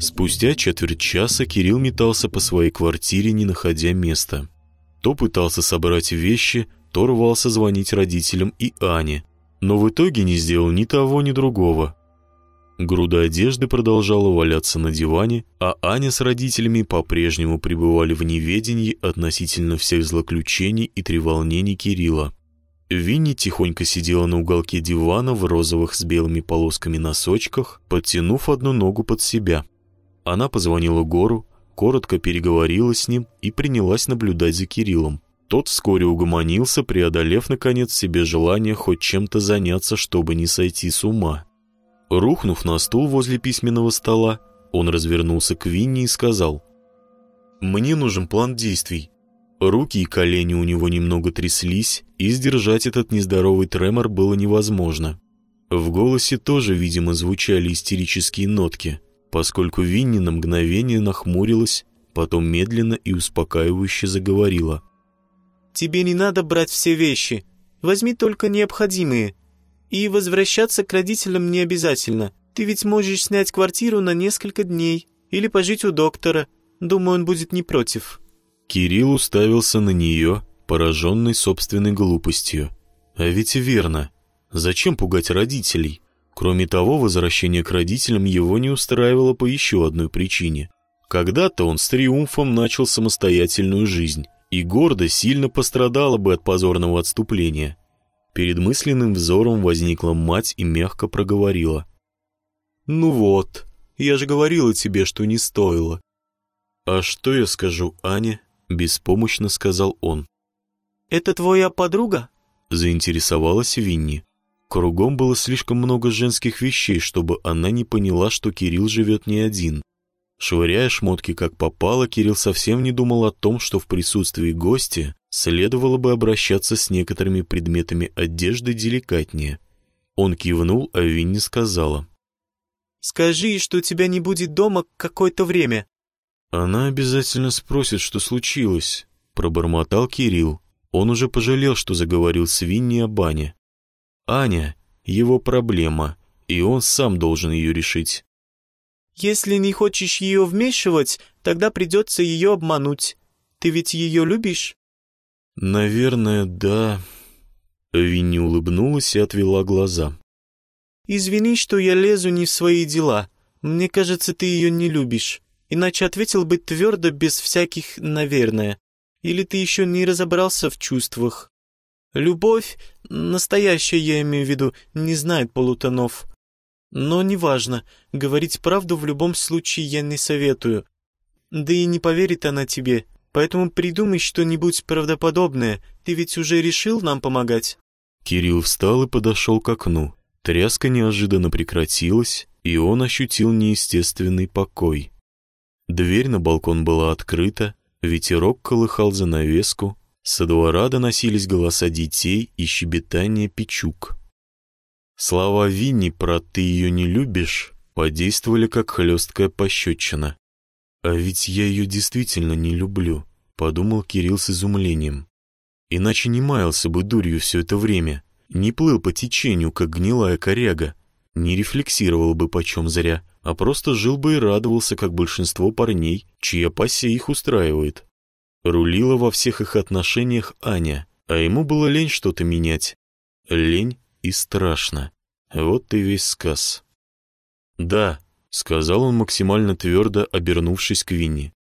Спустя четверть часа Кирилл метался по своей квартире, не находя места. То пытался собрать вещи, то рвался звонить родителям и Ане, но в итоге не сделал ни того, ни другого. Груда одежды продолжала валяться на диване, а Аня с родителями по-прежнему пребывали в неведении относительно всех злоключений и треволнений Кирилла. Винни тихонько сидела на уголке дивана в розовых с белыми полосками носочках, подтянув одну ногу под себя. Она позвонила Гору, коротко переговорила с ним и принялась наблюдать за Кириллом. Тот вскоре угомонился, преодолев, наконец, себе желание хоть чем-то заняться, чтобы не сойти с ума. Рухнув на стул возле письменного стола, он развернулся к Винни и сказал, «Мне нужен план действий». Руки и колени у него немного тряслись, и сдержать этот нездоровый тремор было невозможно. В голосе тоже, видимо, звучали истерические нотки, поскольку Винни на мгновение нахмурилась, потом медленно и успокаивающе заговорила. «Тебе не надо брать все вещи. Возьми только необходимые. И возвращаться к родителям не обязательно. Ты ведь можешь снять квартиру на несколько дней или пожить у доктора. Думаю, он будет не против». Кирилл уставился на нее, пораженный собственной глупостью. А ведь верно. Зачем пугать родителей? Кроме того, возвращение к родителям его не устраивало по еще одной причине. Когда-то он с триумфом начал самостоятельную жизнь, и гордо сильно пострадала бы от позорного отступления. Перед мысленным взором возникла мать и мягко проговорила. «Ну вот, я же говорила тебе, что не стоило». «А что я скажу Ане?» — беспомощно сказал он. «Это твоя подруга?» — заинтересовалась Винни. Кругом было слишком много женских вещей, чтобы она не поняла, что Кирилл живет не один. Швыряя шмотки как попало, Кирилл совсем не думал о том, что в присутствии гостя следовало бы обращаться с некоторыми предметами одежды деликатнее. Он кивнул, а Винни сказала. «Скажи, что тебя не будет дома какое-то время». «Она обязательно спросит, что случилось», — пробормотал Кирилл. Он уже пожалел, что заговорил с Винни о бане. «Аня — его проблема, и он сам должен ее решить». «Если не хочешь ее вмешивать, тогда придется ее обмануть. Ты ведь ее любишь?» «Наверное, да». Винни улыбнулась и отвела глаза. «Извини, что я лезу не в свои дела. Мне кажется, ты ее не любишь. Иначе ответил бы твердо, без всяких «наверное». Или ты еще не разобрался в чувствах. Любовь, настоящая я имею в виду, не знает полутонов. Но неважно, говорить правду в любом случае я не советую. Да и не поверит она тебе, Поэтому придумай что-нибудь правдоподобное. Ты ведь уже решил нам помогать?» Кирилл встал и подошел к окну. Тряска неожиданно прекратилась, и он ощутил неестественный покой. Дверь на балкон была открыта, ветерок колыхал занавеску, со двора доносились голоса детей и щебетание печук. Слова Винни про «ты ее не любишь» подействовали как хлесткая пощечина. «А ведь я ее действительно не люблю», — подумал Кирилл с изумлением. «Иначе не маялся бы дурью все это время, не плыл по течению, как гнилая коряга, не рефлексировал бы почем зря, а просто жил бы и радовался, как большинство парней, чья пассия их устраивает. Рулила во всех их отношениях Аня, а ему было лень что-то менять. Лень и страшно. Вот и весь сказ. «Да», — сказал он максимально твердо, обернувшись к Винни.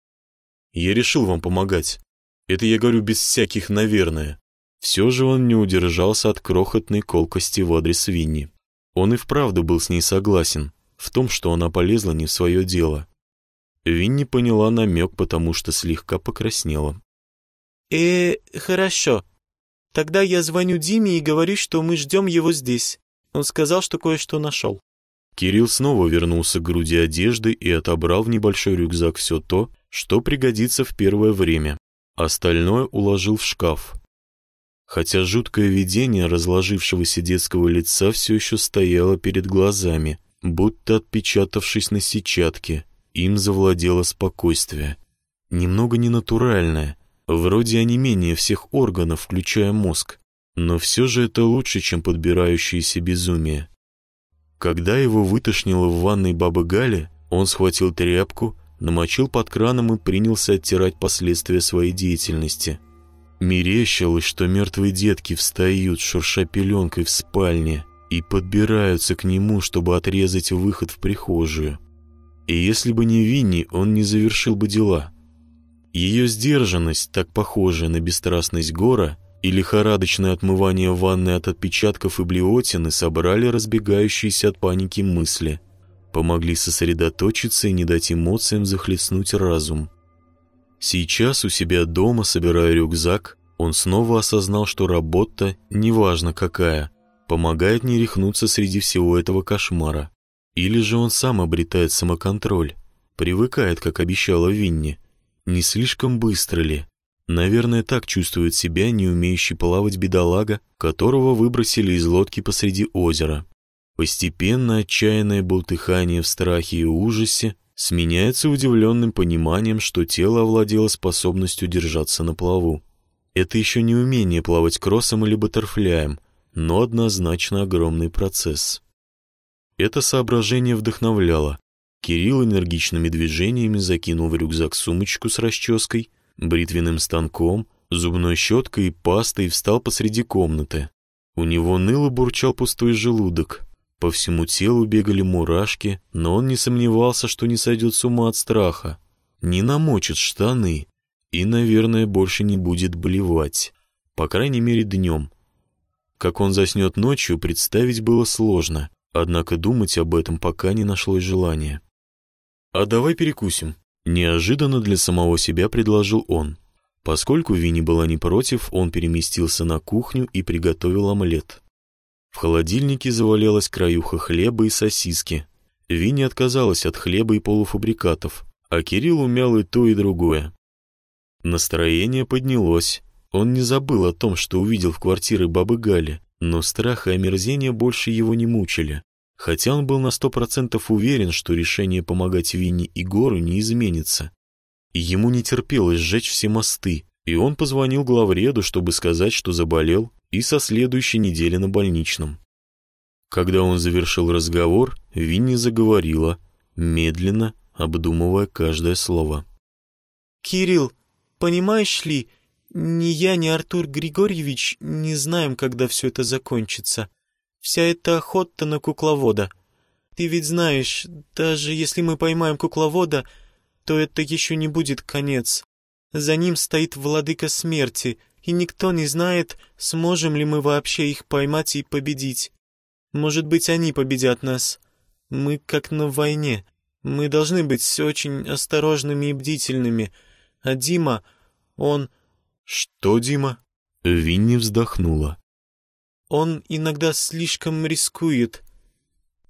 «Я решил вам помогать. Это я говорю без всяких «наверное». Все же он не удержался от крохотной колкости в адрес Винни. Он и вправду был с ней согласен в том, что она полезла не в свое дело. Винни поняла намек, потому что слегка покраснела. «Э, хорошо. Тогда я звоню Диме и говорю, что мы ждем его здесь. Он сказал, что кое-что нашел». Кирилл снова вернулся к груди одежды и отобрал в небольшой рюкзак все то, что пригодится в первое время. Остальное уложил в шкаф. Хотя жуткое видение разложившегося детского лица все еще стояло перед глазами, будто отпечатавшись на сетчатке, им завладело спокойствие. Немного ненатуральное, вроде онемения всех органов, включая мозг. Но все же это лучше, чем подбирающееся безумие. Когда его вытошнило в ванной бабы Гали, он схватил тряпку, намочил под краном и принялся оттирать последствия своей деятельности. Мерещилось, что мертвые детки встают, шурша пеленкой в спальне, и подбираются к нему, чтобы отрезать выход в прихожую. И если бы не Винни, он не завершил бы дела. Ее сдержанность, так похожая на бесстрастность Гора, и лихорадочное отмывание ванны от отпечатков и блевотины собрали разбегающиеся от паники мысли, помогли сосредоточиться и не дать эмоциям захлестнуть разум. Сейчас у себя дома, собирая рюкзак, он снова осознал, что работа, неважно какая, помогает не рехнуться среди всего этого кошмара. Или же он сам обретает самоконтроль, привыкает, как обещала Винни. Не слишком быстро ли? Наверное, так чувствует себя не умеющий плавать бедолага, которого выбросили из лодки посреди озера. Постепенно отчаянное болтыхание в страхе и ужасе сменяется удивленным пониманием, что тело овладело способностью держаться на плаву. Это еще не умение плавать кроссом или баттерфляем, но однозначно огромный процесс. Это соображение вдохновляло. Кирилл энергичными движениями закинул в рюкзак сумочку с расческой, бритвенным станком, зубной щеткой и пастой встал посреди комнаты. У него ныло бурчал пустой желудок. По всему телу бегали мурашки, но он не сомневался, что не сойдет с ума от страха. Не намочит штаны и, наверное, больше не будет блевать. По крайней мере, днем. Как он заснет ночью, представить было сложно, однако думать об этом пока не нашлось желания. «А давай перекусим», Неожиданно для самого себя предложил он. Поскольку Винни была не против, он переместился на кухню и приготовил омлет. В холодильнике завалялась краюха хлеба и сосиски. Винни отказалась от хлеба и полуфабрикатов, а Кирилл умял и то, и другое. Настроение поднялось. Он не забыл о том, что увидел в квартире бабы Гали, но страх и омерзение больше его не мучили. Хотя он был на сто процентов уверен, что решение помогать Винни и Гору не изменится. Ему не терпелось сжечь все мосты, и он позвонил главреду, чтобы сказать, что заболел, и со следующей недели на больничном. Когда он завершил разговор, Винни заговорила, медленно, обдумывая каждое слово. «Кирилл, понимаешь ли, ни я, ни Артур Григорьевич не знаем, когда все это закончится вся эта охота на кукловода. Ты ведь знаешь, даже если мы поймаем кукловода, то это еще не будет конец. За ним стоит владыка смерти, и никто не знает, сможем ли мы вообще их поймать и победить. Может быть, они победят нас. Мы как на войне. Мы должны быть очень осторожными и бдительными. А Дима, он... Что, Дима? Винни вздохнула. Он иногда слишком рискует.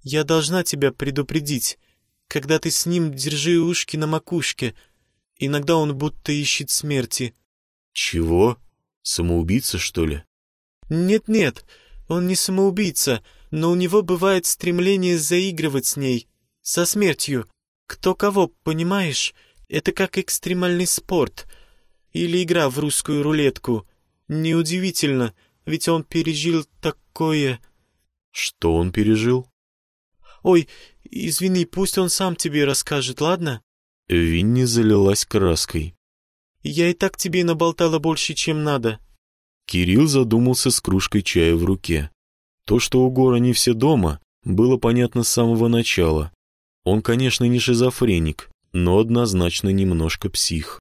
Я должна тебя предупредить. Когда ты с ним, держи ушки на макушке. Иногда он будто ищет смерти». «Чего? Самоубийца, что ли?» «Нет-нет, он не самоубийца, но у него бывает стремление заигрывать с ней, со смертью. Кто кого, понимаешь? Это как экстремальный спорт. Или игра в русскую рулетку. Неудивительно, ведь он пережил такое...» «Что он пережил?» «Ой, извини, пусть он сам тебе расскажет, ладно?» Винни залилась краской. «Я и так тебе наболтала больше, чем надо». Кирилл задумался с кружкой чая в руке. То, что у Гора не все дома, было понятно с самого начала. Он, конечно, не шизофреник, но однозначно немножко псих.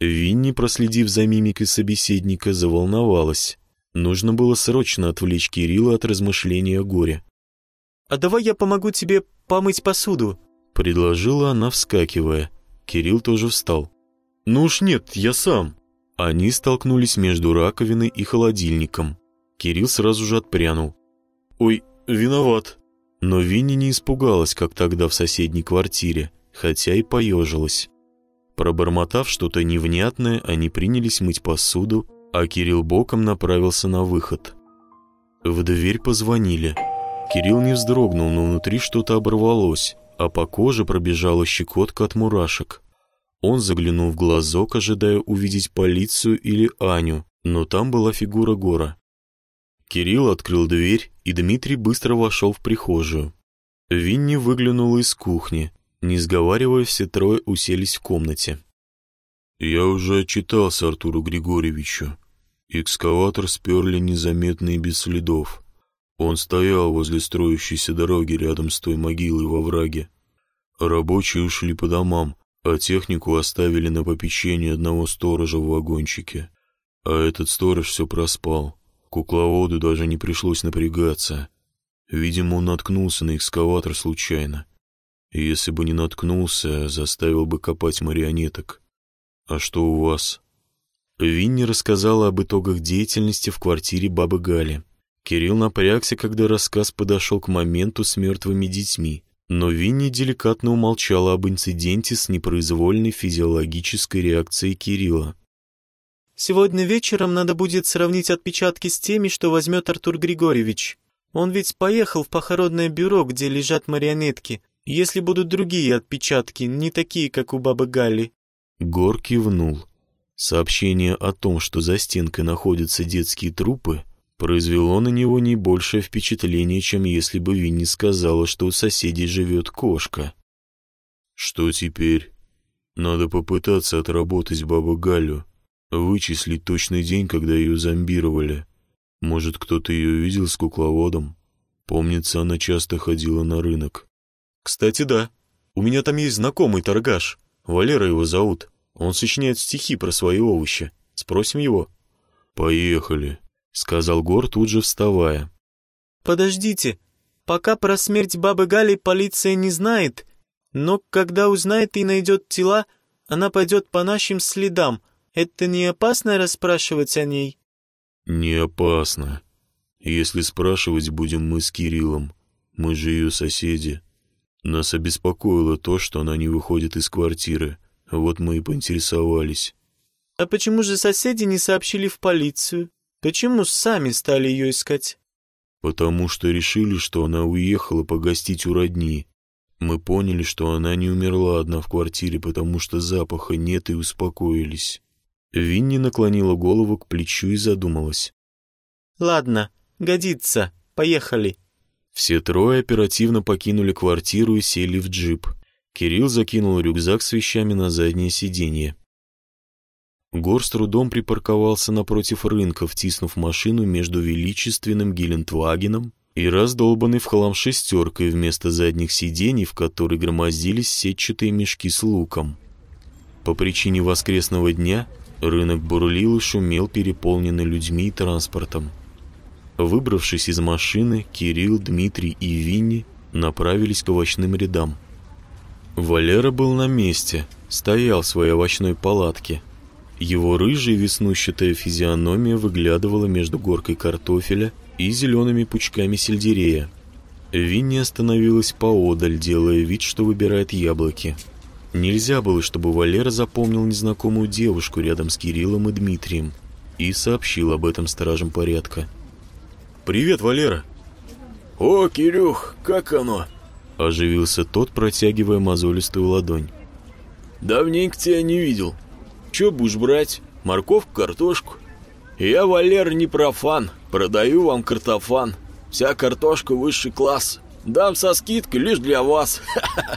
Винни, проследив за мимикой собеседника, заволновалась. Нужно было срочно отвлечь Кирилла от размышления о горе. «А давай я помогу тебе помыть посуду», — предложила она, вскакивая. Кирилл тоже встал. «Ну уж нет, я сам». Они столкнулись между раковиной и холодильником. Кирилл сразу же отпрянул. «Ой, виноват». Но Винни не испугалась, как тогда в соседней квартире, хотя и поежилась. Пробормотав что-то невнятное, они принялись мыть посуду, а Кирилл боком направился на выход. В дверь позвонили. Кирилл не вздрогнул, но внутри что-то оборвалось, а по коже пробежала щекотка от мурашек. Он заглянул в глазок, ожидая увидеть полицию или Аню, но там была фигура Гора. Кирилл открыл дверь, и Дмитрий быстро вошел в прихожую. Винни выглянула из кухни. Не сговаривая, все трое уселись в комнате. «Я уже отчитался Артуру Григорьевичу. Экскаватор сперли незаметно и без следов. Он стоял возле строящейся дороги рядом с той могилой во враге. Рабочие ушли по домам, а технику оставили на попечение одного сторожа в вагончике. А этот сторож все проспал. Кукловоду даже не пришлось напрягаться. Видимо, он наткнулся на экскаватор случайно. И если бы не наткнулся, заставил бы копать марионеток. А что у вас? Винни рассказала об итогах деятельности в квартире бабы Гали. Кирилл напрягся, когда рассказ подошел к моменту с мертвыми детьми, но Винни деликатно умолчала об инциденте с непроизвольной физиологической реакцией Кирилла. «Сегодня вечером надо будет сравнить отпечатки с теми, что возьмет Артур Григорьевич. Он ведь поехал в похоронное бюро, где лежат марионетки. Если будут другие отпечатки, не такие, как у бабы Галли». Гор кивнул. Сообщение о том, что за стенкой находятся детские трупы, произвело на него не большее впечатление, чем если бы Винни сказала, что у соседей живет кошка. «Что теперь? Надо попытаться отработать бабу Галю, вычислить точный день, когда ее зомбировали. Может, кто-то ее видел с кукловодом? Помнится, она часто ходила на рынок». «Кстати, да. У меня там есть знакомый торгаш. Валера его зовут. Он сочиняет стихи про свои овощи. Спросим его». «Поехали», — сказал Гор, тут же вставая. «Подождите. Пока про смерть бабы Гали полиция не знает, но когда узнает и найдет тела, она пойдет по нашим следам. Это не опасно расспрашивать о ней?» «Не опасно. Если спрашивать будем мы с Кириллом, мы же ее соседи. Нас обеспокоило то, что она не выходит из квартиры. Вот мы и поинтересовались. А почему же соседи не сообщили в полицию? Почему сами стали ее искать? Потому что решили, что она уехала погостить у родни. Мы поняли, что она не умерла одна в квартире, потому что запаха нет, и успокоились. Винни наклонила голову к плечу и задумалась. «Ладно, годится. Поехали». Все трое оперативно покинули квартиру и сели в джип. Кирилл закинул рюкзак с вещами на заднее сиденье. Гор с трудом припарковался напротив рынка, втиснув машину между величественным Гелендвагеном и раздолбанной в хлам шестеркой вместо задних сидений, в которой громоздились сетчатые мешки с луком. По причине воскресного дня рынок бурлил и шумел, переполненный людьми и транспортом. Выбравшись из машины, Кирилл, Дмитрий и Винни направились к овощным рядам. Валера был на месте, стоял в своей овощной палатке. Его рыжая веснущатая физиономия выглядывала между горкой картофеля и зелеными пучками сельдерея. Винни остановилась поодаль, делая вид, что выбирает яблоки. Нельзя было, чтобы Валера запомнил незнакомую девушку рядом с Кириллом и Дмитрием и сообщил об этом стражам порядка. «Привет, Валера!» «О, Кирюх, как оно?» Оживился тот, протягивая мозолистую ладонь. «Давненько тебя не видел. Че будешь брать? Морковку, картошку?» «Я, Валер, не профан. Продаю вам картофан. Вся картошка высший класс. Дам со скидкой лишь для вас».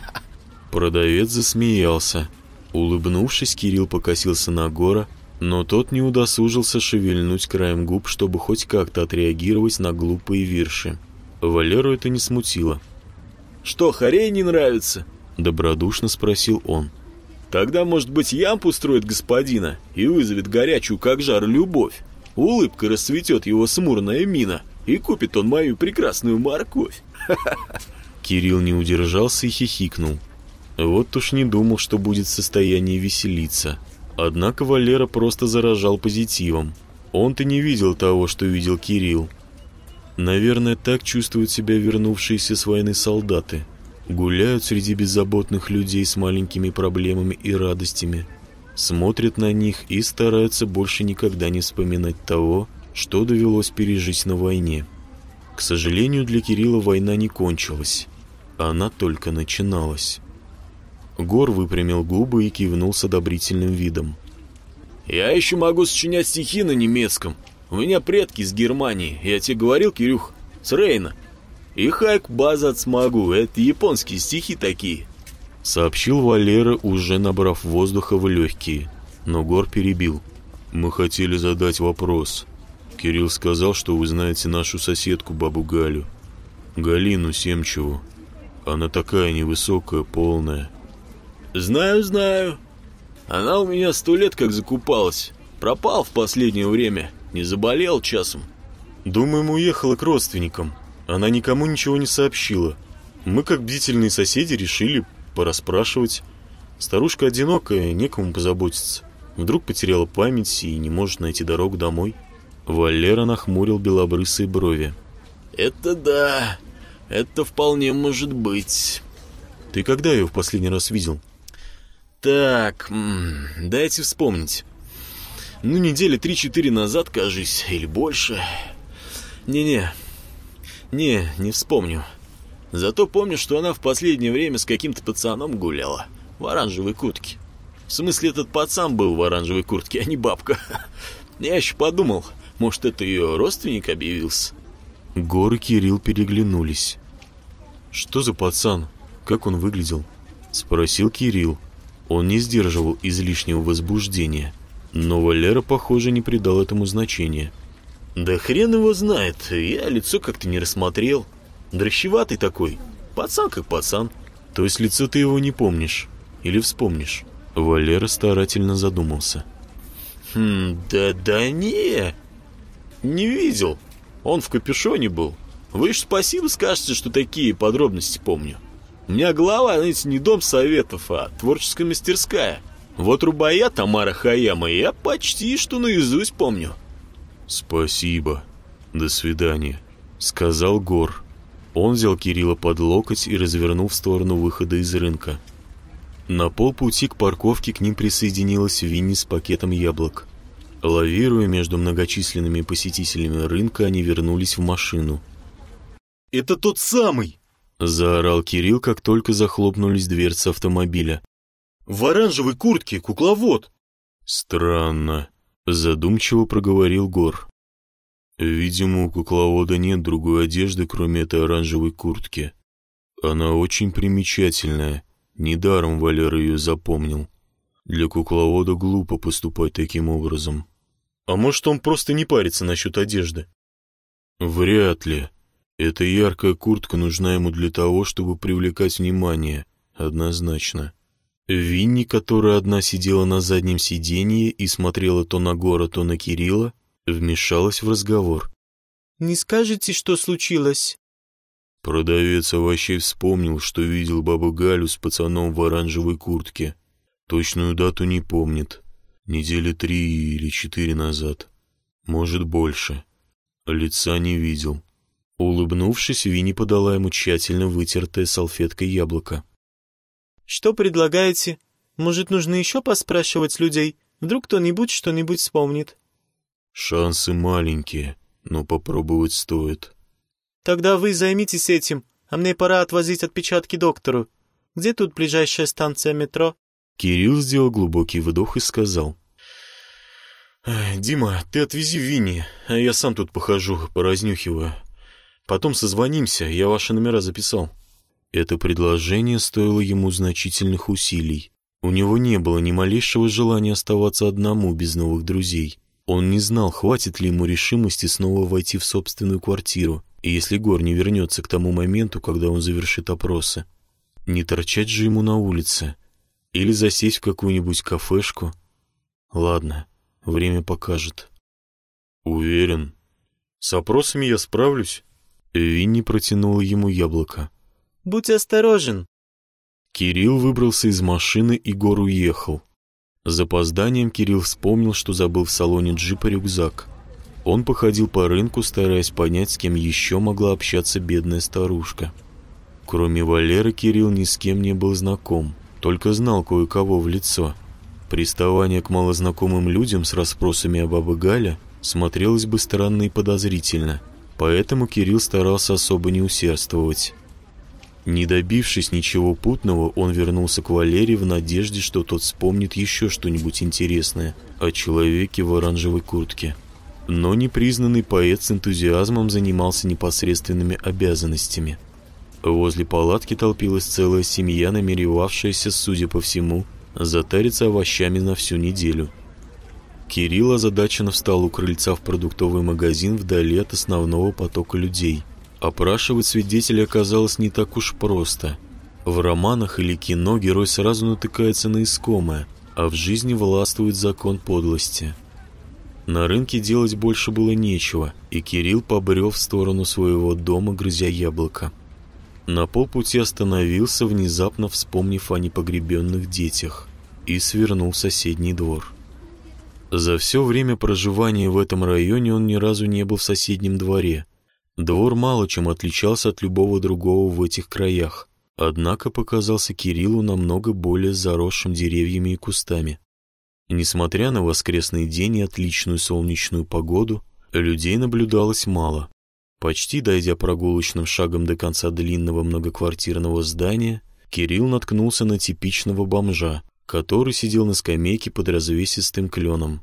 Продавец засмеялся. Улыбнувшись, Кирилл покосился на Гора, но тот не удосужился шевельнуть краем губ, чтобы хоть как-то отреагировать на глупые вирши. Валеру это не смутило. Что, хорей не нравится?» Добродушно спросил он. «Тогда, может быть, ямп устроит господина и вызовет горячую, как жар, любовь. Улыбка расцветет его смурная мина, и купит он мою прекрасную морковь». Кирилл не удержался и хихикнул. Вот уж не думал, что будет в состоянии веселиться. Однако Валера просто заражал позитивом. Он-то не видел того, что видел Кирилл. Наверное, так чувствуют себя вернувшиеся с войны солдаты. Гуляют среди беззаботных людей с маленькими проблемами и радостями. Смотрят на них и стараются больше никогда не вспоминать того, что довелось пережить на войне. К сожалению, для Кирилла война не кончилась. Она только начиналась. Гор выпрямил губы и кивнул с одобрительным видом. «Я еще могу сочинять стихи на немецком. У меня предки из Германии, я тебе говорил, Кирюх, с Рейна. И хайк базат смогу, это японские стихи такие. Сообщил Валера, уже набрав воздуха в легкие. Но Гор перебил. Мы хотели задать вопрос. Кирилл сказал, что вы знаете нашу соседку, бабу Галю. Галину Семчеву. Она такая невысокая, полная. Знаю, знаю. Она у меня сто лет как закупалась. Пропал в последнее время. Не заболел часом. Думаем, уехала к родственникам. Она никому ничего не сообщила. Мы, как бдительные соседи, решили пораспрашивать. Старушка одинокая, некому позаботиться. Вдруг потеряла память и не может найти дорогу домой. Валера нахмурил белобрысые брови. Это да, это вполне может быть. Ты когда ее в последний раз видел? Так, дайте вспомнить. Ну, недели три-четыре назад, кажись, или больше. Не-не, не, не вспомню. Зато помню, что она в последнее время с каким-то пацаном гуляла. В оранжевой куртке. В смысле, этот пацан был в оранжевой куртке, а не бабка. Я еще подумал, может, это ее родственник объявился. Гор и Кирилл переглянулись. «Что за пацан? Как он выглядел?» Спросил Кирилл. Он не сдерживал излишнего возбуждения. Но Валера, похоже, не придал этому значения. «Да хрен его знает, я лицо как-то не рассмотрел. Дрощеватый такой, пацан как пацан». «То есть лицо ты его не помнишь? Или вспомнишь?» Валера старательно задумался. «Хм, да-да не, не видел. Он в капюшоне был. Вы ж спасибо скажете, что такие подробности помню. У меня голова, знаете, не дом советов, а творческая мастерская. Вот рубая Тамара Хаяма я почти что наизусть помню. Спасибо. До свидания, сказал Гор. Он взял Кирилла под локоть и развернул в сторону выхода из рынка. На полпути к парковке к ним присоединилась Винни с пакетом яблок. Лавируя между многочисленными посетителями рынка, они вернулись в машину. «Это тот самый!» — заорал Кирилл, как только захлопнулись дверцы автомобиля. «В оранжевой куртке, кукловод!» «Странно», — задумчиво проговорил Гор. «Видимо, у кукловода нет другой одежды, кроме этой оранжевой куртки. Она очень примечательная, недаром Валера ее запомнил». Для кукловода глупо поступать таким образом. А может, он просто не парится насчет одежды? Вряд ли. Эта яркая куртка нужна ему для того, чтобы привлекать внимание, однозначно. Винни, которая одна сидела на заднем сиденье и смотрела то на Гора, то на Кирилла, вмешалась в разговор. «Не скажете, что случилось?» Продавец овощей вспомнил, что видел бабу Галю с пацаном в оранжевой куртке. Точную дату не помнит. Недели три или четыре назад. Может, больше. Лица не видел. Улыбнувшись, Винни подала ему тщательно вытертое салфеткой яблоко. «Что предлагаете? Может, нужно еще поспрашивать людей? Вдруг кто-нибудь что-нибудь вспомнит?» «Шансы маленькие, но попробовать стоит». «Тогда вы займитесь этим, а мне пора отвозить отпечатки доктору. Где тут ближайшая станция метро?» Кирилл сделал глубокий вдох и сказал. «Дима, ты отвези Винни, а я сам тут похожу, поразнюхиваю. Потом созвонимся, я ваши номера записал». Это предложение стоило ему значительных усилий. У него не было ни малейшего желания оставаться одному без новых друзей. Он не знал, хватит ли ему решимости снова войти в собственную квартиру, и если Гор не вернется к тому моменту, когда он завершит опросы. Не торчать же ему на улице — или засесть в какую-нибудь кафешку. Ладно, время покажет. Уверен. С опросами я справлюсь. Винни протянула ему яблоко. Будь осторожен. Кирилл выбрался из машины, и Гор уехал. С запозданием Кирилл вспомнил, что забыл в салоне джипа рюкзак. Он походил по рынку, стараясь понять, с кем еще могла общаться бедная старушка. Кроме Валеры, Кирилл ни с кем не был знаком только знал кое-кого в лицо. Приставание к малознакомым людям с расспросами об бабе Гале смотрелось бы странно и подозрительно, поэтому Кирилл старался особо не усердствовать. Не добившись ничего путного, он вернулся к Валере в надежде, что тот вспомнит еще что-нибудь интересное о человеке в оранжевой куртке. но непризнанный поэт с энтузиазмом занимался непосредственными обязанностями. Возле палатки толпилась целая семья, намеревавшаяся, судя по всему, затариться овощами на всю неделю. Кирилл озадаченно встал у крыльца в продуктовый магазин вдали от основного потока людей. Опрашивать свидетелей оказалось не так уж просто. В романах или кино герой сразу натыкается на искомое, а в жизни властвует закон подлости. На рынке делать больше было нечего, и Кирилл побрел в сторону своего дома, грызя яблоко. На полпути остановился, внезапно вспомнив о непогребенных детях, и свернул в соседний двор. За все время проживания в этом районе он ни разу не был в соседнем дворе. Двор мало чем отличался от любого другого в этих краях, однако показался Кириллу намного более заросшим деревьями и кустами. Несмотря на воскресный день и отличную солнечную погоду, людей наблюдалось мало. Почти дойдя прогулочным шагом до конца длинного многоквартирного здания, Кирилл наткнулся на типичного бомжа, который сидел на скамейке под развесистым кленом.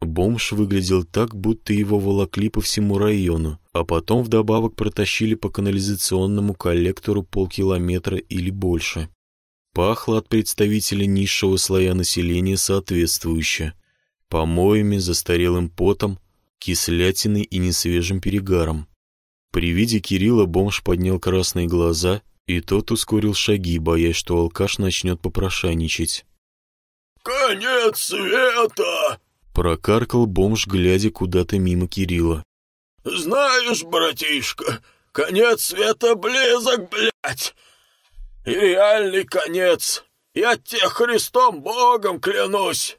Бомж выглядел так, будто его волокли по всему району, а потом вдобавок протащили по канализационному коллектору полкилометра или больше. Пахло от представителя низшего слоя населения соответствующе. Помоями, застарелым потом, кислятиной и несвежим перегаром. При виде Кирилла бомж поднял красные глаза, и тот ускорил шаги, боясь, что алкаш начнет попрошайничать. «Конец света!» — прокаркал бомж, глядя куда-то мимо Кирилла. «Знаешь, братишка, конец света близок, блядь! И реальный конец! Я тебе Христом Богом клянусь!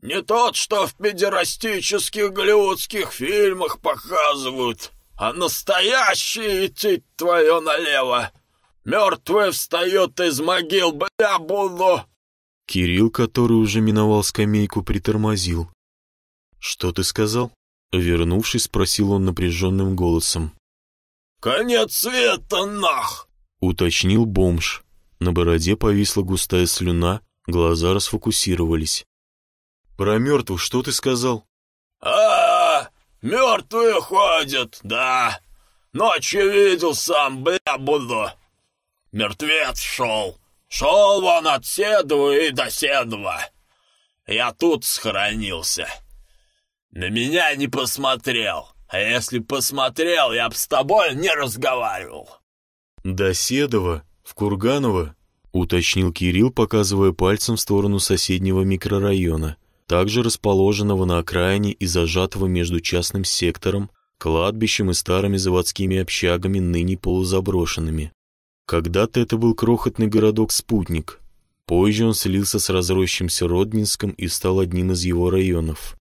Не тот, что в педерастических голливудских фильмах показывают, а настоящий идти твое налево. Мертвый встает из могил, бля, буду!» Кирилл, который уже миновал скамейку, притормозил. «Что ты сказал?» Вернувшись, спросил он напряженным голосом. «Конец света, нах!» Уточнил бомж. На бороде повисла густая слюна, глаза расфокусировались. «Про мертвых что ты сказал?» а, -а, -а мертвые ходят, да. Ночью видел сам, бля, буду. Мертвец шел. Шел вон от Седова и до Седова. Я тут схоронился. На меня не посмотрел. А если посмотрел, я б с тобой не разговаривал. До Седова? В Курганово? Уточнил Кирилл, показывая пальцем в сторону соседнего микрорайона также расположенного на окраине и зажатого между частным сектором, кладбищем и старыми заводскими общагами, ныне полузаброшенными. Когда-то это был крохотный городок-спутник. Позже он слился с разросшимся Роднинском и стал одним из его районов.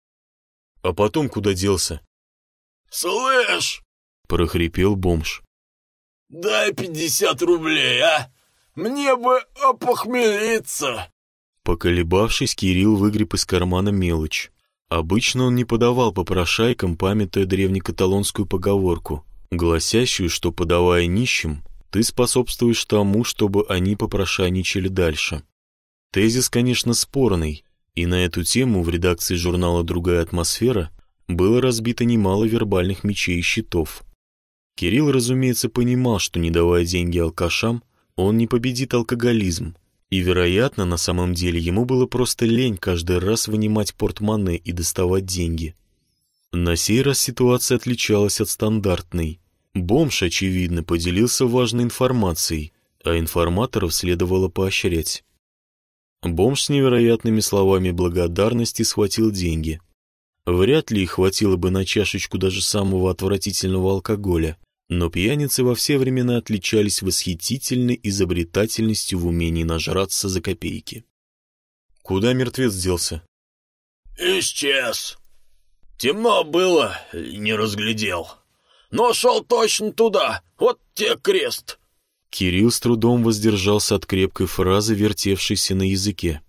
А потом куда делся? «Слышь!» — прохрипел бомж. «Дай пятьдесят рублей, а! Мне бы опохмелиться!» Поколебавшись, Кирилл выгреб из кармана мелочь. Обычно он не подавал попрошайкам, памятуя древнекаталонскую поговорку, гласящую, что, подавая нищим, ты способствуешь тому, чтобы они попрошайничали дальше. Тезис, конечно, спорный, и на эту тему в редакции журнала «Другая атмосфера» было разбито немало вербальных мечей и щитов. Кирилл, разумеется, понимал, что, не давая деньги алкашам, он не победит алкоголизм, и, вероятно, на самом деле ему было просто лень каждый раз вынимать портмоне и доставать деньги. На сей раз ситуация отличалась от стандартной. Бомж, очевидно, поделился важной информацией, а информаторов следовало поощрять. Бомж с невероятными словами благодарности схватил деньги. Вряд ли хватило бы на чашечку даже самого отвратительного алкоголя, но пьяницы во все времена отличались восхитительной изобретательностью в умении нажраться за копейки. Куда мертвец делся? Исчез. Темно было, не разглядел. Но шел точно туда, вот те крест. Кирилл с трудом воздержался от крепкой фразы, вертевшейся на языке.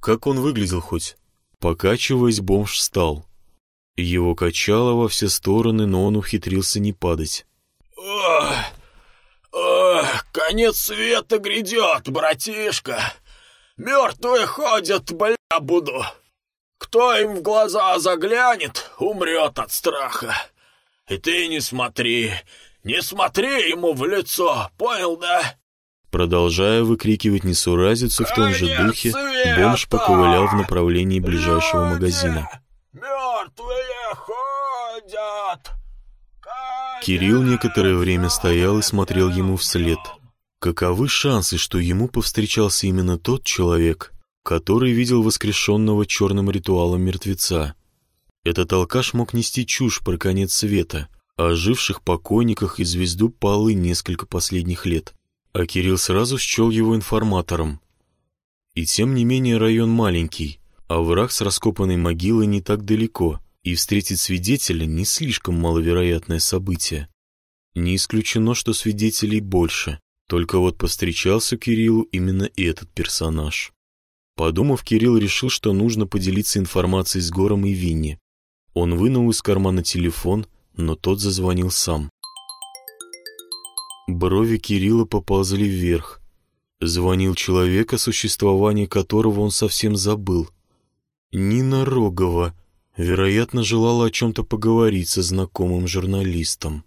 Как он выглядел хоть? Покачиваясь, бомж встал. Его качало во все стороны, но он ухитрился не падать. «Ох, ох, конец света грядет, братишка! Мертвые ходят, бля, буду! Кто им в глаза заглянет, умрет от страха. И ты не смотри, не смотри ему в лицо, понял, да?» Продолжая выкрикивать несуразицу в том же духе, бомж поковылял в направлении ближайшего магазина. «Мертвые ходят!» Кирилл некоторое время стоял и смотрел ему вслед. Каковы шансы, что ему повстречался именно тот человек, который видел воскрешенного черным ритуалом мертвеца? Этот алкаш мог нести чушь про конец света, о живших покойниках и звезду Палы несколько последних лет. А Кирилл сразу счел его информатором. И тем не менее район маленький, а враг с раскопанной могилой не так далеко, и встретить свидетеля не слишком маловероятное событие. Не исключено, что свидетелей больше, только вот повстречался Кириллу именно этот персонаж. Подумав, Кирилл решил, что нужно поделиться информацией с Гором и Винни. Он вынул из кармана телефон, но тот зазвонил сам. Брови Кирилла поползли вверх. Звонил человек, о существовании которого он совсем забыл. Нина Рогова, вероятно, желала о чем-то поговорить со знакомым журналистом.